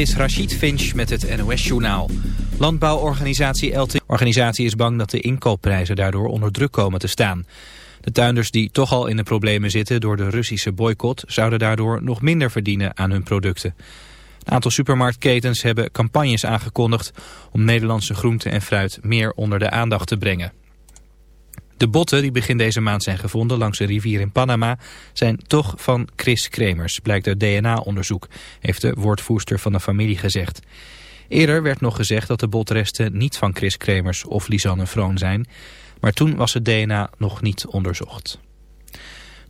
is Rachid Finch met het NOS-journaal. Landbouworganisatie LT organisatie is bang dat de inkoopprijzen daardoor onder druk komen te staan. De tuinders die toch al in de problemen zitten door de Russische boycott... zouden daardoor nog minder verdienen aan hun producten. Een aantal supermarktketens hebben campagnes aangekondigd... om Nederlandse groenten en fruit meer onder de aandacht te brengen. De botten die begin deze maand zijn gevonden langs een rivier in Panama zijn toch van Chris Kremers, blijkt uit DNA-onderzoek, heeft de woordvoerster van de familie gezegd. Eerder werd nog gezegd dat de botresten niet van Chris Kremers of Lisanne Vroon zijn, maar toen was het DNA nog niet onderzocht.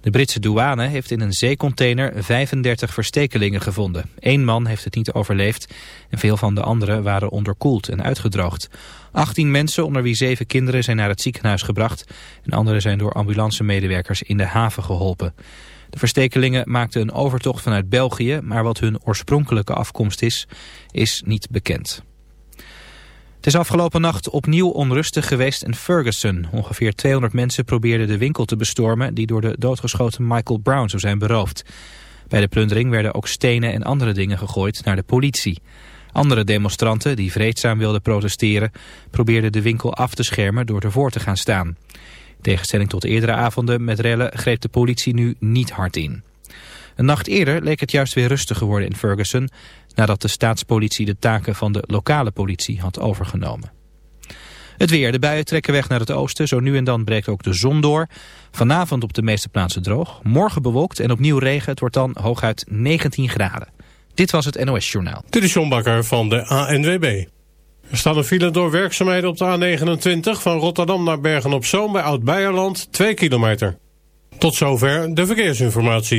De Britse douane heeft in een zeecontainer 35 verstekelingen gevonden. Eén man heeft het niet overleefd en veel van de anderen waren onderkoeld en uitgedroogd. 18 mensen, onder wie zeven kinderen, zijn naar het ziekenhuis gebracht. En anderen zijn door ambulancemedewerkers in de haven geholpen. De verstekelingen maakten een overtocht vanuit België, maar wat hun oorspronkelijke afkomst is, is niet bekend. Het is afgelopen nacht opnieuw onrustig geweest in Ferguson. Ongeveer 200 mensen probeerden de winkel te bestormen... die door de doodgeschoten Michael Brown zou zijn beroofd. Bij de plundering werden ook stenen en andere dingen gegooid naar de politie. Andere demonstranten die vreedzaam wilden protesteren... probeerden de winkel af te schermen door ervoor te gaan staan. In tegenstelling tot eerdere avonden met rellen greep de politie nu niet hard in. Een nacht eerder leek het juist weer rustig geworden in Ferguson... nadat de staatspolitie de taken van de lokale politie had overgenomen. Het weer. De buien trekken weg naar het oosten. Zo nu en dan breekt ook de zon door. Vanavond op de meeste plaatsen droog. Morgen bewolkt en opnieuw regen. Het wordt dan hooguit 19 graden. Dit was het NOS Journaal. Dit is John Bakker van de ANWB. Er staat een file door werkzaamheden op de A29 van Rotterdam naar Bergen-op-Zoom bij Oud-Beierland 2 kilometer. Tot zover de verkeersinformatie.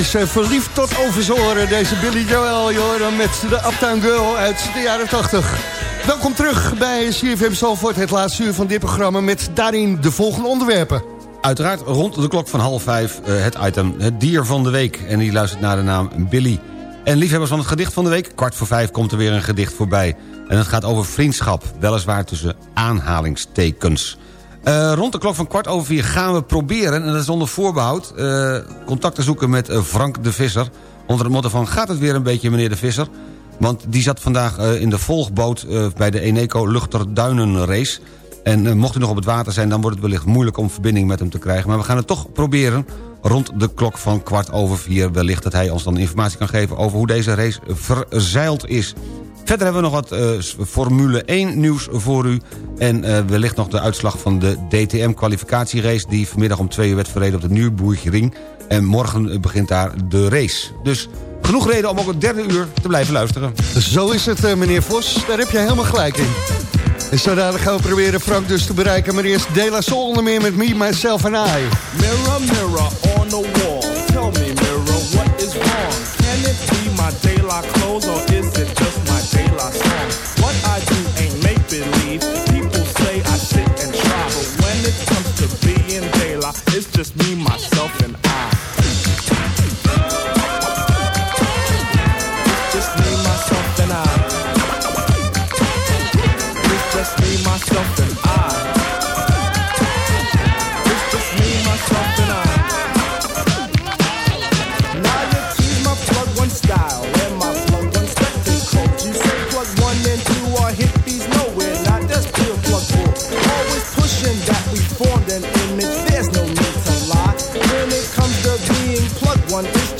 Is eh, verliefd tot over zijn oren, deze Billy Joel, joh, met de Uptown Girl uit de jaren 80. Welkom terug bij CFM Zalvoort, het laatste uur van dit programma... met daarin de volgende onderwerpen. Uiteraard rond de klok van half vijf eh, het item Het Dier van de Week. En die luistert naar de naam Billy. En liefhebbers van het gedicht van de week, kwart voor vijf komt er weer een gedicht voorbij. En het gaat over vriendschap, weliswaar tussen aanhalingstekens. Uh, rond de klok van kwart over vier gaan we proberen... en dat is onder voorbehoud... Uh, contact te zoeken met uh, Frank de Visser... onder het motto van gaat het weer een beetje meneer de Visser... want die zat vandaag in de volgboot... bij de Eneco Luchterduinenrace... en mocht u nog op het water zijn... dan wordt het wellicht moeilijk om verbinding met hem te krijgen... maar we gaan het toch proberen rond de klok van kwart over vier... wellicht dat hij ons dan informatie kan geven... over hoe deze race verzeild is... Verder hebben we nog wat uh, Formule 1 nieuws voor u. En uh, wellicht nog de uitslag van de DTM-kwalificatierace... die vanmiddag om twee uur werd verreden op de Nürburgring. En morgen begint daar de race. Dus genoeg reden om ook het derde uur te blijven luisteren. Zo is het, meneer Vos. Daar heb je helemaal gelijk in. En zo dadelijk gaan we proberen Frank dus te bereiken. Maar eerst De La Soul onder meer met Me, Myself and I. Mirror, mirror on the wall. Tell me, mirror, what is wrong? Can it be my daylight clothes or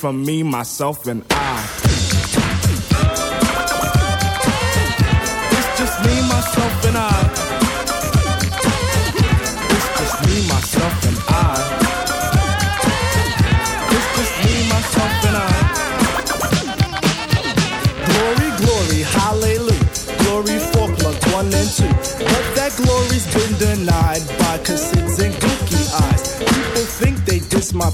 from me, myself, and I.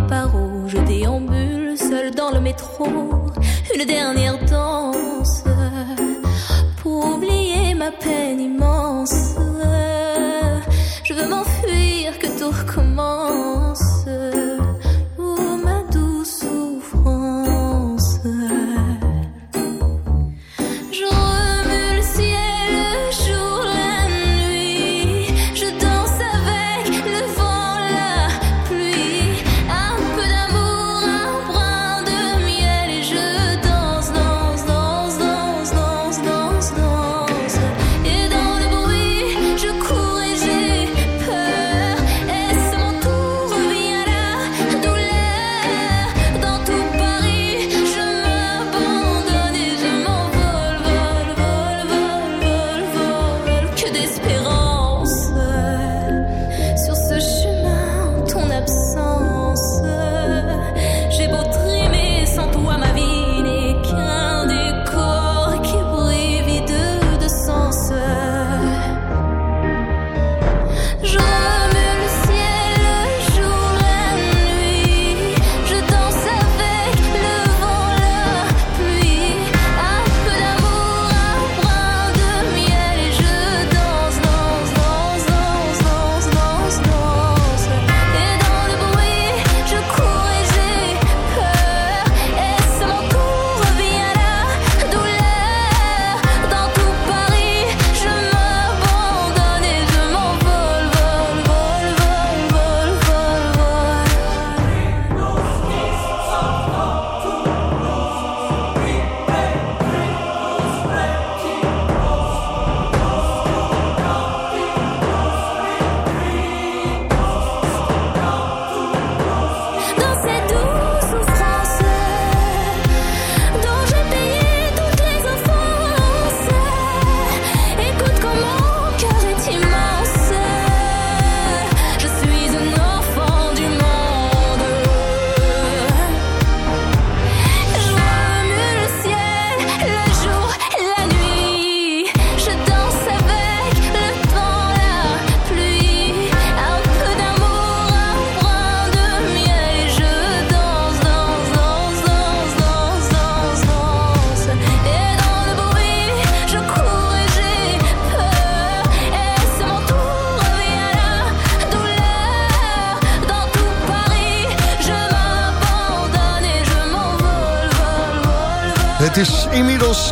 peu paro. Je déambule seul dans le métro. Une dernière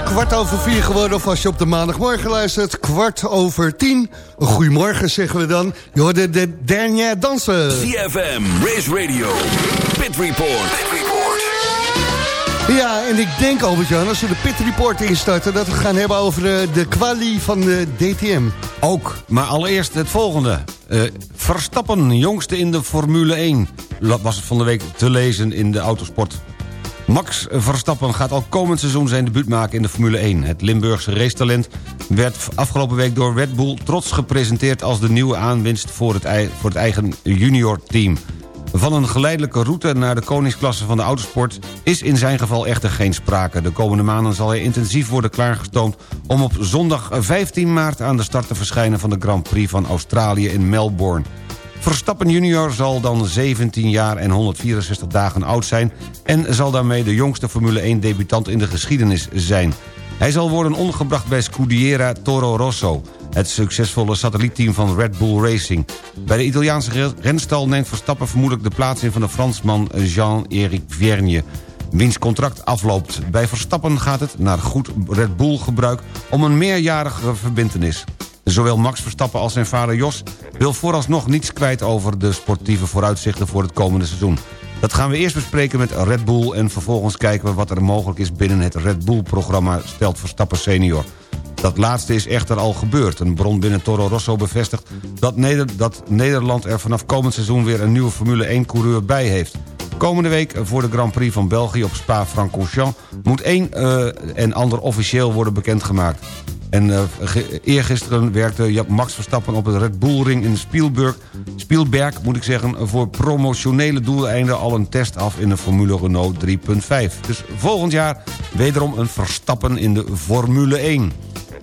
kwart over vier geworden... of als je op de maandagmorgen luistert, kwart over tien. Een goedemorgen zeggen we dan. Je hoorde de dernière dansen. CFM, Race Radio, Pit Report. Ja, en ik denk, Albert-Jan, als we de Pit Report instarten... dat we gaan hebben over de, de kwalie van de DTM. Ook, maar allereerst het volgende. Eh, Verstappen, jongste in de Formule 1. La- Was het van de week te lezen in de autosport. Max Verstappen gaat al komend seizoen zijn debuut maken in de Formule 1. Het Limburgse racetalent werd afgelopen week door Red Bull trots gepresenteerd... als de nieuwe aanwinst voor het, voor het eigen junior-team. Van een geleidelijke route naar de koningsklasse van de autosport... is in zijn geval echter geen sprake. De komende maanden zal hij intensief worden klaargestoomd... om op zondag 15 maart aan de start te verschijnen... van de Grand Prix van Australië in Melbourne. Verstappen junior zal dan 17 jaar en 164 dagen oud zijn... en zal daarmee de jongste Formule 1-debutant in de geschiedenis zijn. Hij zal worden ondergebracht bij Scudiera Toro Rosso... het succesvolle satellietteam van Red Bull Racing. Bij de Italiaanse re- renstal neemt Verstappen vermoedelijk de plaats in... van de Fransman Jean-Éric Vergne wiens contract afloopt. Bij Verstappen gaat het, naar goed Red Bull gebruik... om een meerjarige verbintenis. Zowel Max Verstappen als zijn vader Jos wil vooralsnog niets kwijt over de sportieve vooruitzichten voor het komende seizoen. Dat gaan we eerst bespreken met Red Bull en vervolgens kijken we wat er mogelijk is binnen het Red Bull-programma, stelt Verstappen senior. Dat laatste is echter al gebeurd. Een bron binnen Toro Rosso bevestigt dat Nederland er vanaf komend seizoen weer een nieuwe Formule 1-coureur bij heeft. Komende week voor de Grand Prix van België op Spa-Francorchamps... moet één eh, en ander officieel worden bekendgemaakt. En uh, eergisteren werkte Max Verstappen op het Red Bull Ring in Spielberg, Spielberg moet ik zeggen, voor promotionele doeleinden al een test af in de Formule Renault 3.5. Dus volgend jaar wederom een Verstappen in de Formule 1.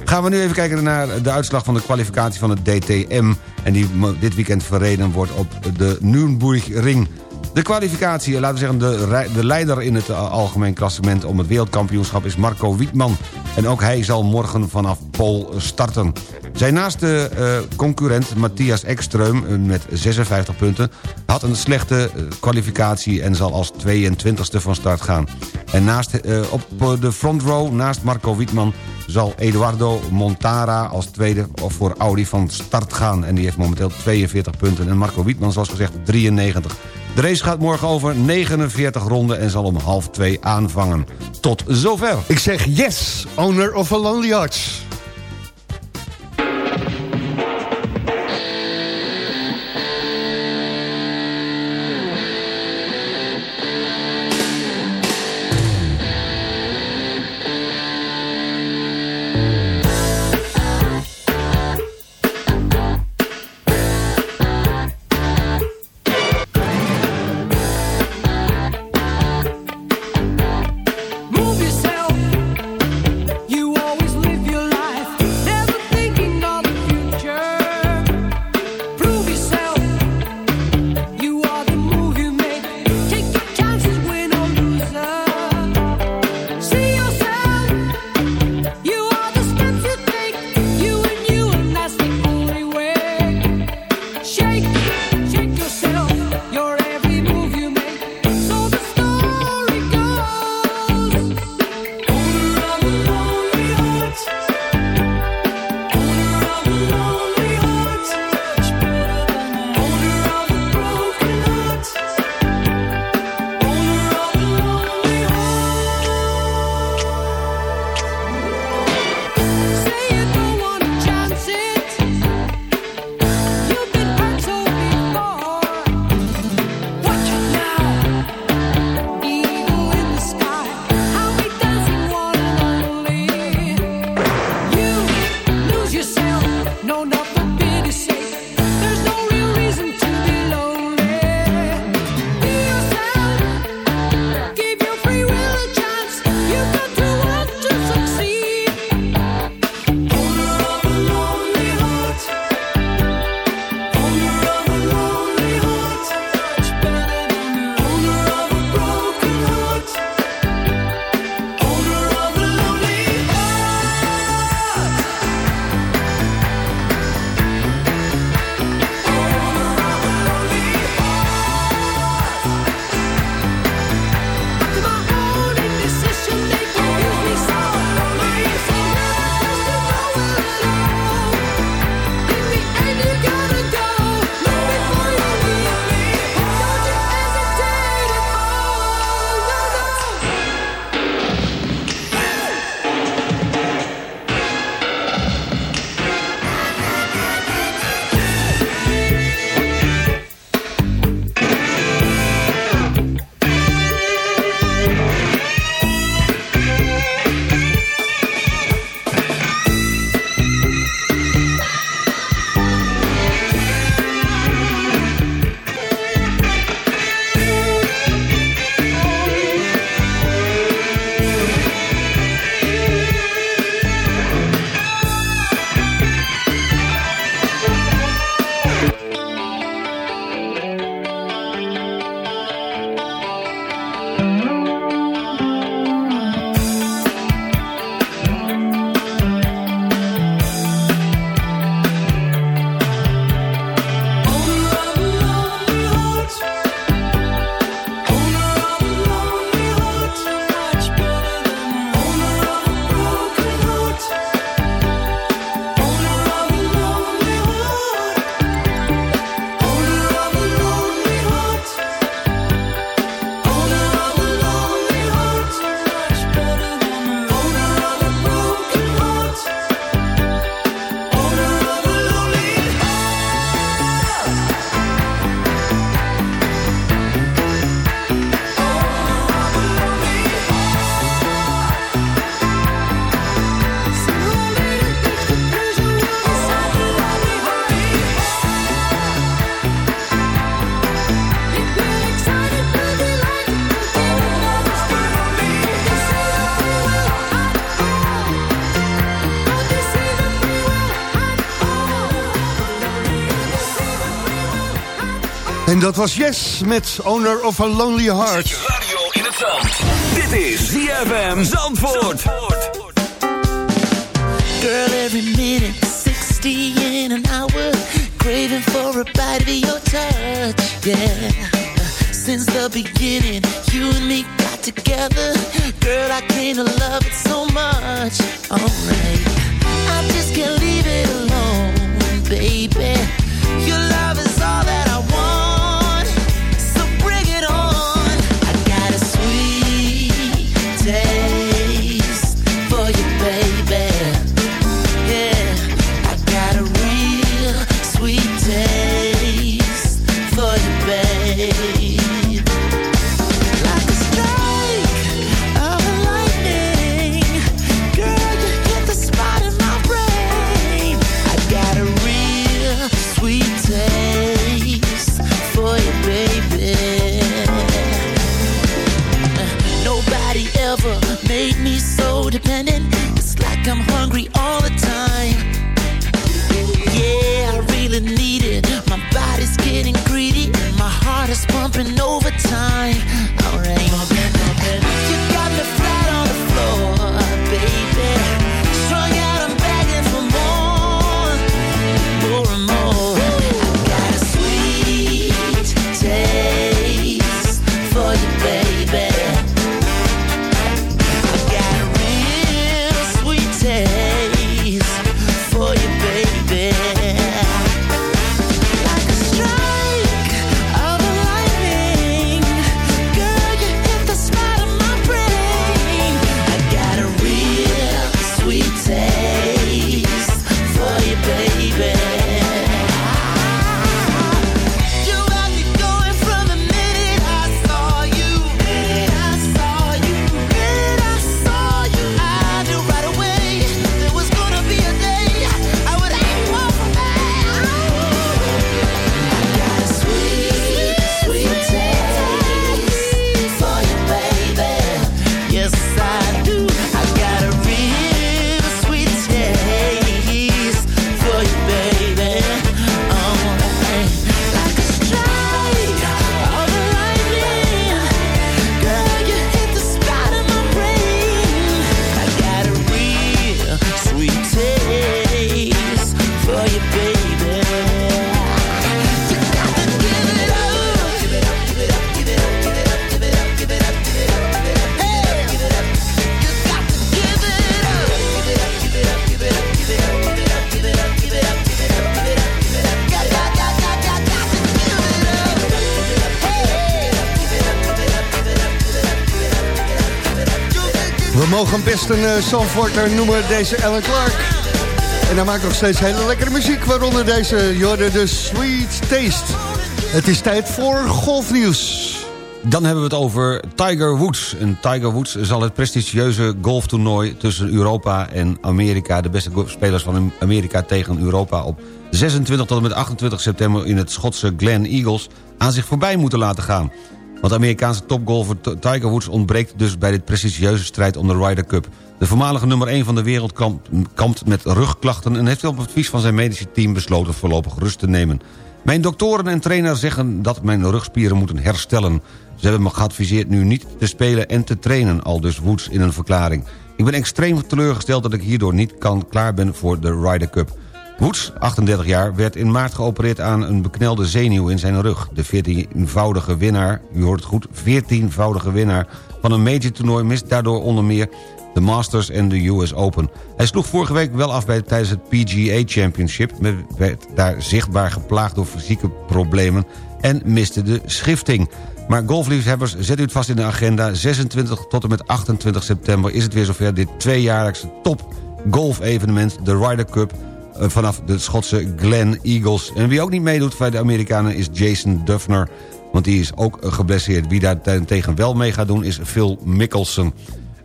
Gaan we nu even kijken naar de uitslag van de kwalificatie van het DTM... en die dit weekend verreden wordt op de Nürburgring. De kwalificatie, laten we zeggen de, de leider in het uh, algemeen klassement... om het wereldkampioenschap is Marco Wietman. En ook hij zal morgen vanaf Pool starten. Zijn naaste concurrent Matthias Ekström met 56 punten... had een slechte kwalificatie en zal als 22e van start gaan. En naast, op de front row, naast Marco Wietman zal Eduardo Montara als tweede voor Audi van start gaan. En die heeft momenteel 42 punten. En Marco Wietman, zoals gezegd, 93. De race gaat morgen over 49 ronden en zal om half twee aanvangen. Tot zover. Ik zeg yes, owner of a Lonely Hearts. Dat was Yes met Owner of a Lonely Heart. Radio in het zand. Dit is ZFM Zandvoort. Girl, every minute, 60 in an hour. Craving for a bite of your touch, yeah. Since the beginning, you and me got together. Best een uh, Zandvoorter noemen, deze Alan Clark. En hij maakt nog steeds hele lekkere muziek, waaronder deze Jorde de Sweet Taste. Het is tijd voor golfnieuws. Dan hebben we het over Tiger Woods. En Tiger Woods zal het prestigieuze golftoernooi tussen Europa en Amerika... de beste spelers van Amerika tegen Europa op 26 tot en met 28 september... in het Schotse Glen Eagles aan zich voorbij moeten laten gaan. Want Amerikaanse topgolfer Tiger Woods ontbreekt dus bij dit prestigieuze strijd om de Ryder Cup. De voormalige nummer 1 van de wereld kampt, kampt met rugklachten... en heeft op advies van zijn medische team besloten voorlopig rust te nemen. Mijn doktoren en trainer zeggen dat mijn rugspieren moeten herstellen. Ze hebben me geadviseerd nu niet te spelen en te trainen, al dus Woods in een verklaring. Ik ben extreem teleurgesteld dat ik hierdoor niet kan klaar ben voor de Ryder Cup. Woods, 38 jaar, werd in maart geopereerd aan een beknelde zenuw in zijn rug. De 14-voudige winnaar, u hoort het goed, 14-voudige winnaar van een major toernooi mist daardoor onder meer de Masters en de US Open. Hij sloeg vorige week wel af bij, tijdens het PGA Championship... maar werd daar zichtbaar geplaagd door fysieke problemen... en miste de schifting. Maar golfliefhebbers, zet u het vast in de agenda. 26 tot en met 28 september is het weer zover... dit tweejaarlijkse top golf-evenement, de Ryder Cup... eh, vanaf de Schotse Glen Eagles. En wie ook niet meedoet bij de Amerikanen is Jason Duffner... want die is ook geblesseerd. Wie daar tegen wel mee gaat doen is Phil Mickelson.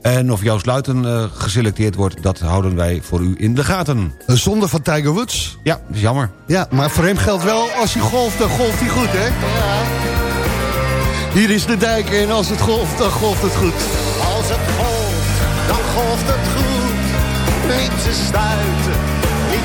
En of Joost Luiten eh, geselecteerd wordt, dat houden wij voor u in de gaten. Een zonde van Tiger Woods. Ja, is jammer. Ja, maar voor hem geldt wel, als hij golft, dan golft hij goed, hè? Hier is de dijk en als het golft, dan golft het goed. Als het golft, dan golft het goed. Niet te stuiten,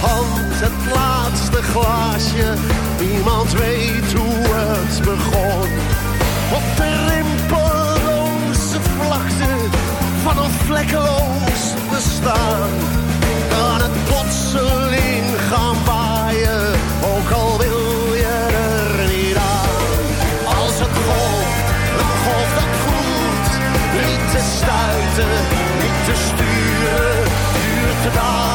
hand het laatste glaasje, niemand weet hoe het begon. Op de rimpelloze vlakte van een vlekkeloos bestaan. Kan het plotseling gaan waaien, ook al wil je er niet aan. Als het golft, dan golft het goed. Niet te stuiten, niet te sturen. Duurt de dagen,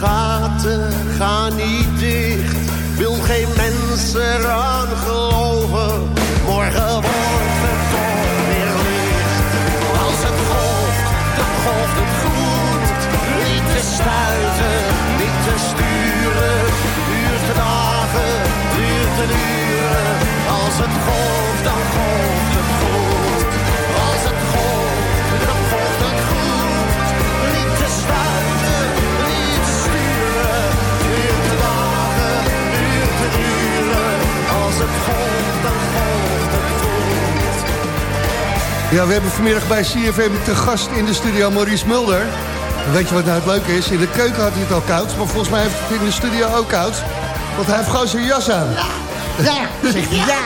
gaten gaan niet dicht, wil geen mens eraan geloven. Morgen wordt het toch weer licht. Als het golft, dan golft het goed. Niet te stuiten, niet te sturen. Duurt de dagen, duurt de uren. Als het golft, dan golft Ja, we hebben vanmiddag bij CFM te gast in de studio Maurice Mulder. En Weet je wat nou het leuke is? In de keuken had hij het al koud, maar volgens mij heeft hij het in de studio ook koud. Want hij heeft gewoon zijn jas aan. Ja, Zegt hij, ja,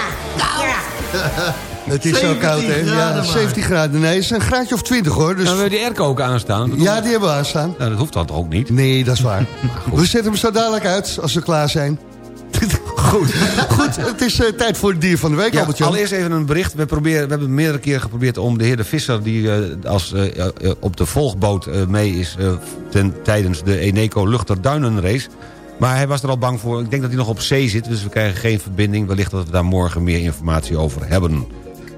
Het is zo koud, hè? Ja, 17 graden. Nee, het is een graadje of 20 hoor. Dus... Nou, we hebben die airco ook aanstaan. Ja, die hebben we aanstaan. Nou, dat hoeft dan toch ook niet? Nee, dat is waar. we zetten hem zo dadelijk uit als we klaar zijn. Goed, Goed het is eh, tijd voor het dier van de week, Ja, Albert-Jan. allereerst even een bericht. We, proberen, we hebben meerdere keren geprobeerd om de heer De Visser... die eh, als, eh, op de volgboot mee is ten, tijdens de Eneco Luchterduinenrace... Maar hij was er al bang voor. Ik denk dat hij nog op zee zit, dus we krijgen geen verbinding. Wellicht dat we daar morgen meer informatie over hebben.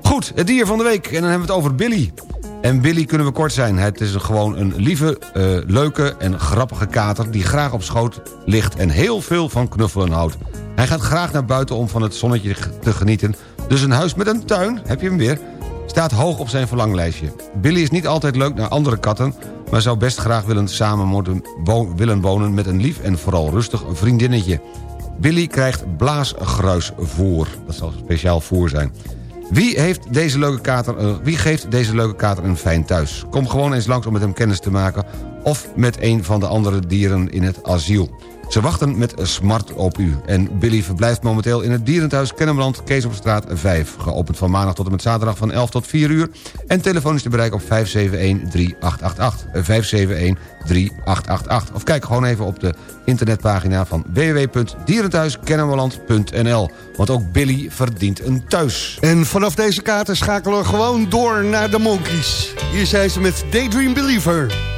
Goed, het dier van de week. En dan hebben we het over Billy. En Billy kunnen we kort zijn. Het is gewoon een lieve, eh, leuke en grappige kater... die graag op schoot ligt en heel veel van knuffelen houdt. Hij gaat graag naar buiten om van het zonnetje te genieten. Dus een huis met een tuin, heb je hem weer... staat hoog op zijn verlanglijstje. Billy is niet altijd leuk naar andere katten... maar zou best graag willen samen moeten wo- willen wonen... met een lief en vooral rustig vriendinnetje. Billy krijgt blaasgruisvoer. Dat zal speciaal voer zijn. Wie, heeft deze leuke kater, eh, wie geeft deze leuke kater een fijn thuis? Kom gewoon eens langs om met hem kennis te maken... of met een van de andere dieren in het asiel. Ze wachten met smart op u. En Billy verblijft momenteel in het dierenthuis Kennemerland... Kees op straat 5. Geopend van maandag tot en met zaterdag van 11 tot 4 uur. En telefonisch te bereiken op 571-3888. Eh, 571-3888. Of kijk gewoon even op de internetpagina van www.dierenthuiskennemerland.nl. Want ook Billy verdient een thuis. En vanaf deze kaarten schakelen we gewoon door naar de Monkeys. Hier zijn ze met Daydream Believer.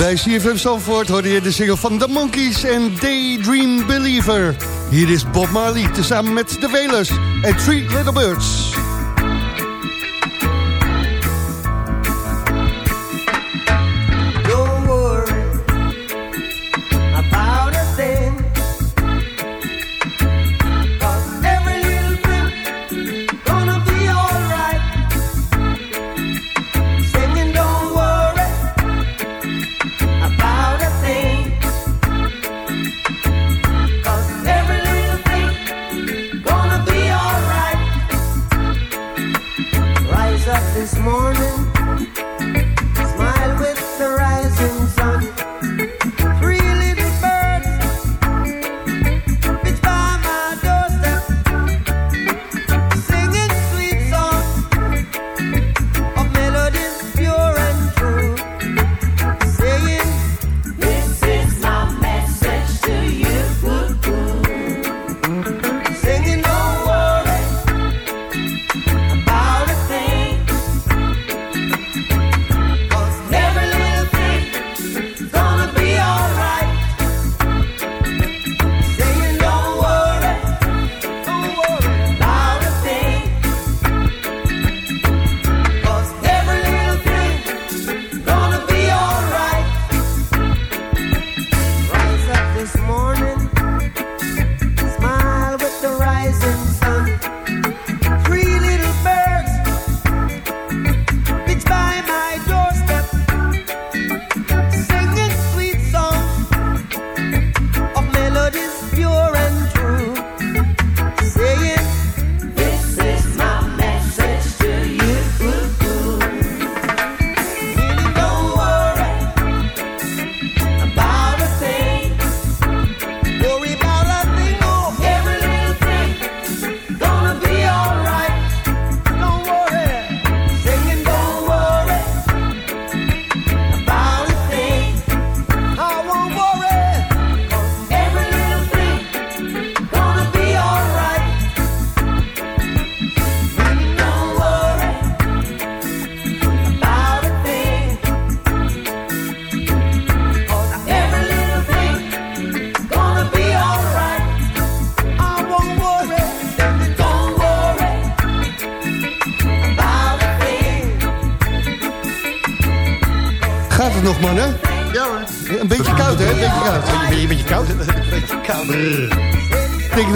Bij CFM Zandvoort hoorde je de single van The Monkeys en Daydream Believer. Hier is Bob Marley tezamen met de Wailers en Three Little Birds.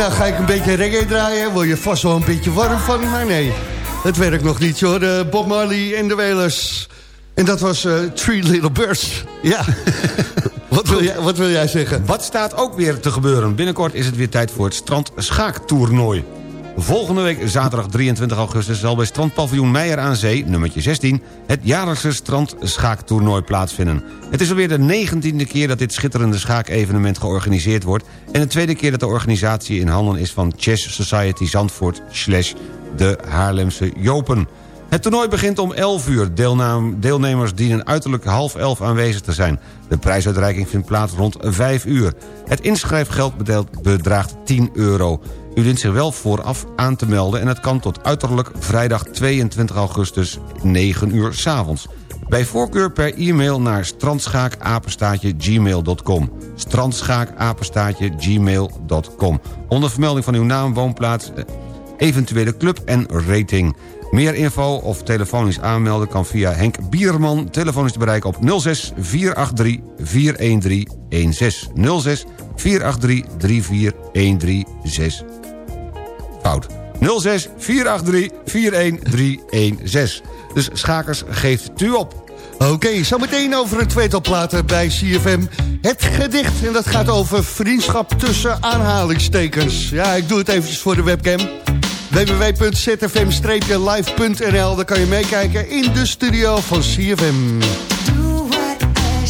Nou ga ik een beetje reggae draaien. Word je vast wel een beetje warm van, maar nee. Het werkt nog niet, hoor. De Bob Marley en de Wailers. En dat was eh, Three Little Birds. Ja. wat, wil jij, wat wil jij zeggen? Wat staat ook weer te gebeuren? Binnenkort is het weer tijd voor het strand schaaktoernooi. Volgende week, zaterdag 23 augustus... zal bij strandpaviljoen Meijer aan Zee, nummertje 16... het jaarlijkse strandschaaktoernooi plaatsvinden. Het is alweer de negentiende keer dat dit schitterende schaakevenement georganiseerd wordt... en de tweede keer dat de organisatie in handen is van Chess Society Zandvoort... slash de Haarlemse Jopen. Het toernooi begint om 11 uur. Deelnemers dienen uiterlijk half 11 aanwezig te zijn. De prijsuitreiking vindt plaats rond 5 uur. Het inschrijfgeld bedraagt 10 euro. U dient zich wel vooraf aan te melden... en het kan tot uiterlijk vrijdag 22 augustus 9 uur s'avonds. Bij voorkeur per e-mail naar strandschaakapenstaatje gmail.com. Strandschaakapenstaatje gmail.com. Onder vermelding van uw naam, woonplaats, eh, eventuele club en rating. Meer info of telefonisch aanmelden kan via Henk Bierman. Telefonisch te bereiken op 06 483 41316. 06 483 34136. Fout. 06 483 41316. Dus schakers, geeft u op. Oké, zometeen over een tweetal platen bij CFM. Het gedicht, en dat gaat over vriendschap tussen aanhalingstekens. Ja, ik doe het eventjes voor de webcam. www.zfm-live.nl, daar kan je meekijken in de studio van CFM. Do what I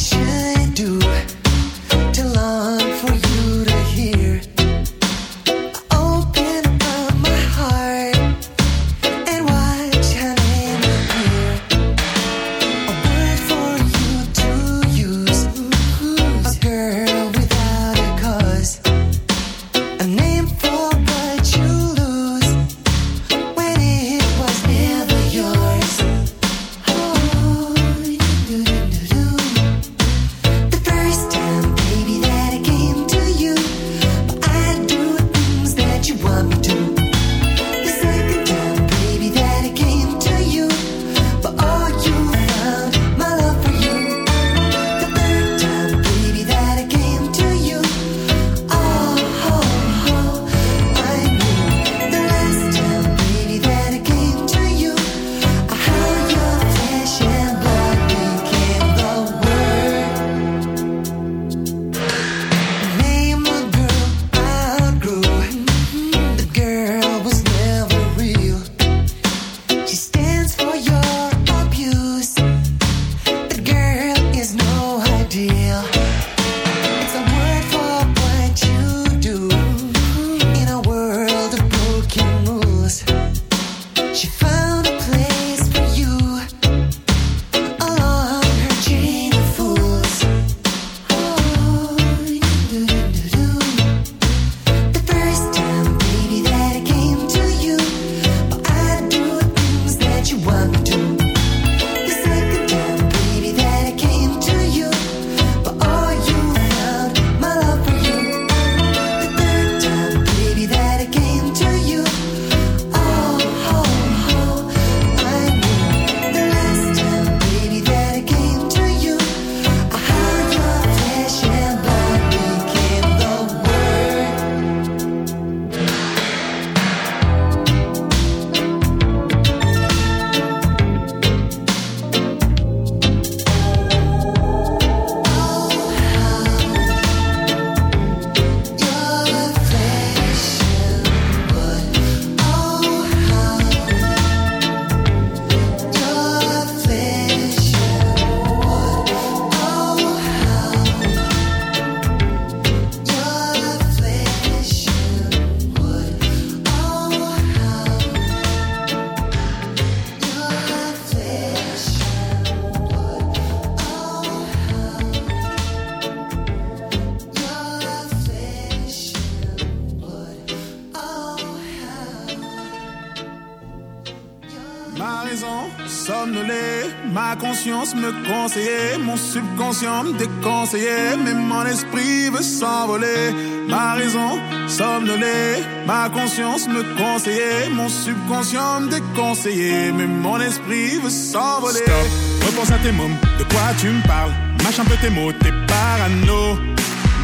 mon subconscient me déconseillait, mais mon esprit veut s'envoler. Ma raison somnolée, ma conscience me conseillait, mon subconscient me déconseillait, mais mon esprit veut s'envoler. Stop, repense à tes mômes, de quoi tu me parles? Mâche un peu tes mots, t'es parano.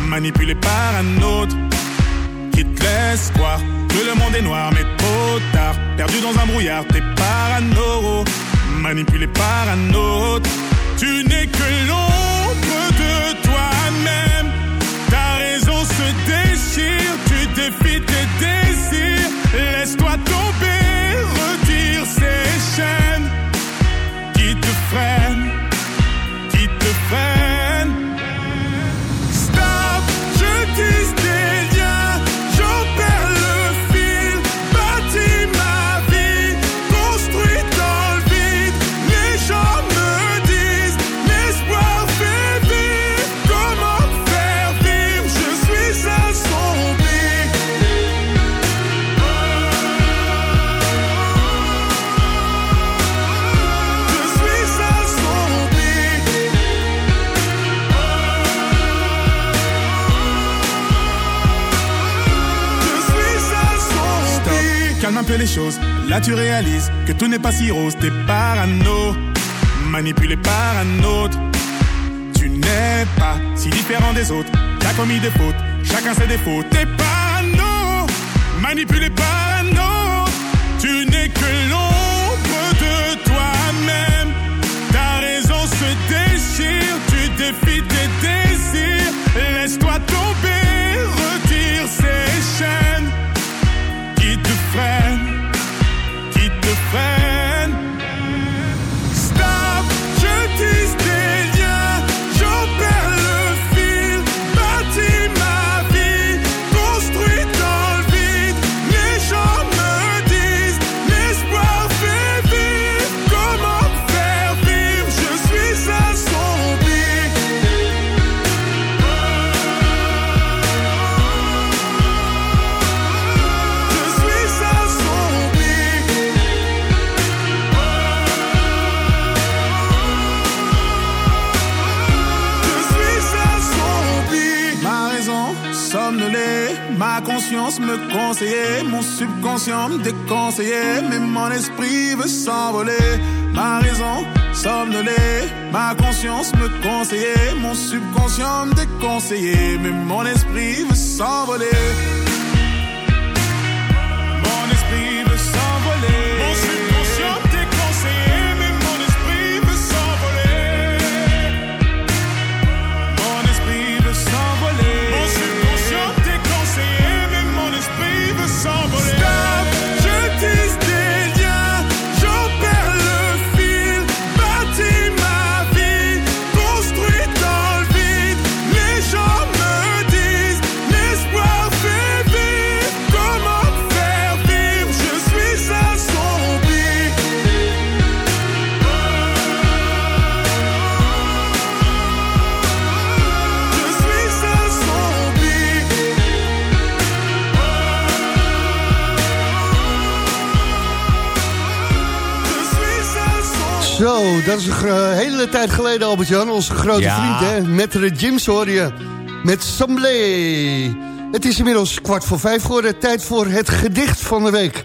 Manipulé par un autre qui te laisse croire que le monde est noir, mais trop tard. Perdu dans un brouillard, t'es parano. Manipulé par un autre. Tu n'es que l'ombre de toi-même. Ta raison se déchire, tu défies Les choses. Là, tu réalises que tout n'est pas si rose. T'es parano, manipulé par un autre. Tu n'es pas si différent des autres. T'as commis des fautes, chacun ses défauts. T'es parano, manipulé par mon subconscient me déconseillait, mais mon esprit veut s'envoler. Ma raison somnolée, ma conscience me conseillait, mon subconscient me déconseillait, mais mon esprit veut s'envoler. Dat is een hele tijd geleden, Albert-Jan. Onze grote Ja. vriend, hè. Met de Jims hoor je. Met Samblé. Het is inmiddels kwart voor vijf geworden. Tijd voor het gedicht van de week.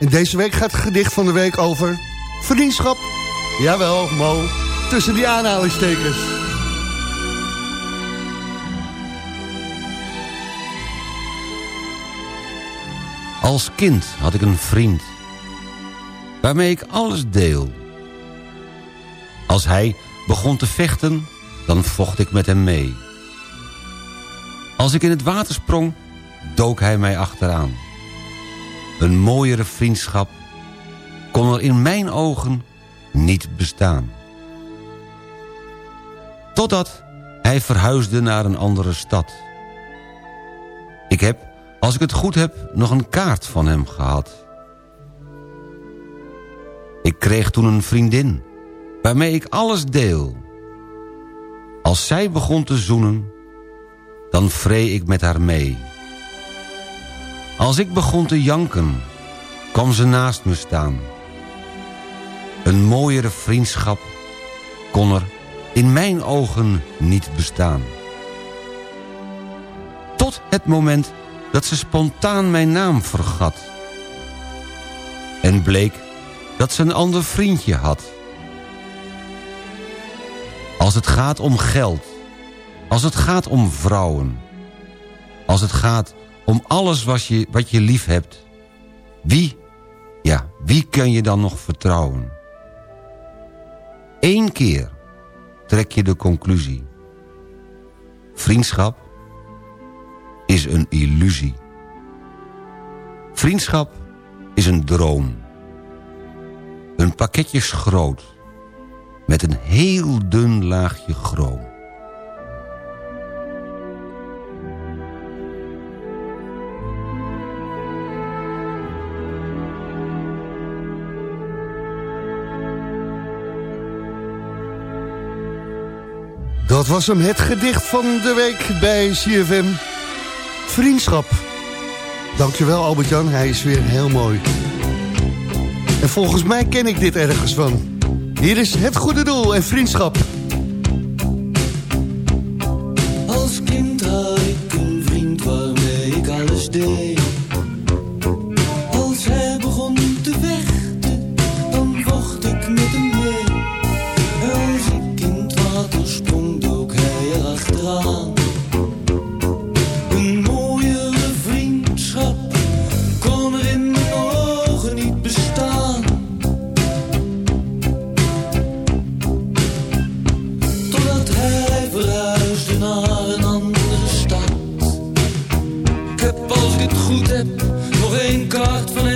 En deze week gaat het gedicht van de week over vriendschap. Jawel, Mo. Tussen die aanhalingstekens. Als kind had ik een vriend, waarmee ik alles deel. Als hij begon te vechten, dan vocht ik met hem mee. Als ik in het water sprong, dook hij mij achteraan. Een mooiere vriendschap kon er in mijn ogen niet bestaan. Totdat hij verhuisde naar een andere stad. Ik heb, als ik het goed heb, nog een kaart van hem gehad. Ik kreeg toen een vriendin, waarmee ik alles deel. Als zij begon te zoenen, dan vree ik met haar mee. Als ik begon te janken, kwam ze naast me staan. Een mooiere vriendschap kon er in mijn ogen niet bestaan. Tot het moment dat ze spontaan mijn naam vergat. En bleek dat ze een ander vriendje had. Als het gaat om geld. Als het gaat om vrouwen. Als het gaat om alles wat je, wat je lief hebt. Wie, ja, wie kun je dan nog vertrouwen? Eén keer trek je de conclusie. Vriendschap is een illusie. Vriendschap is een droom. Een pakketje schroot. Met een heel dun laagje chroom. Dat was hem, het gedicht van de week bij CFM. Vriendschap. Dankjewel Albert-Jan, hij is weer heel mooi. En volgens mij ken ik dit ergens van. Hier is het goede doel en vriendschap. Als kind had ik een vriend waarmee ik alles deed. Één kaart van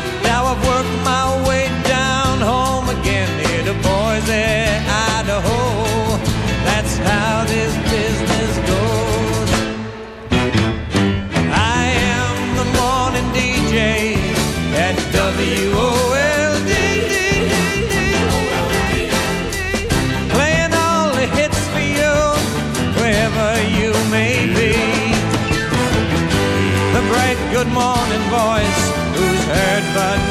Again near to Boise, Idaho. That's how this business goes. I am the morning DJ at WOLD. Playing all the hits for you, wherever you may be. The bright good morning voice, who's heard but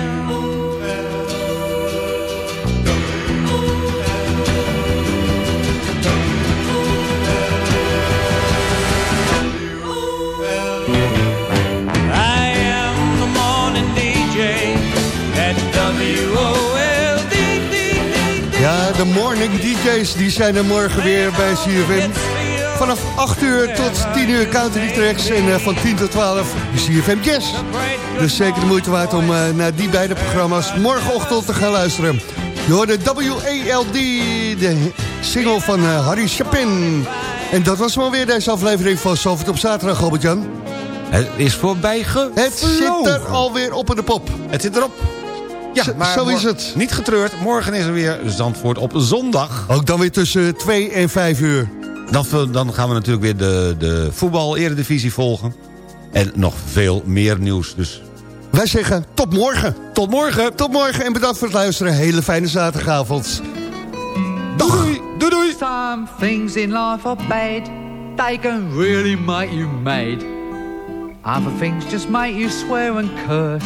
Morning DJ's die zijn er morgen weer bij CFM. Vanaf 8 uur tot 10 uur country tracks en eh, van 10 tot 12 CFM Jazz. Dus zeker de moeite waard om eh, naar die beide programma's morgenochtend te gaan luisteren. Je hoorde WALD, de single van eh, Harry Chapin. En dat was maar weer deze aflevering van Zalvert op zaterdag, Albert-Jan. Het is voorbij Het zit er alweer op in de pop. Het zit erop. Ja, Zo- maar zo is het. Niet getreurd, morgen is er weer Zandvoort op zondag. Ook dan weer tussen 2 en 5 uur. Dan, dan gaan we natuurlijk weer de, de voetbal-eredivisie volgen. En nog veel meer nieuws. Dus Wij zeggen tot morgen. tot morgen. Tot morgen en bedankt voor het luisteren. Hele fijne zaterdagavond. Dag. Doei, doei, doei. Some things in life are bad. They can really make you mad. Other things just make you swear and curse.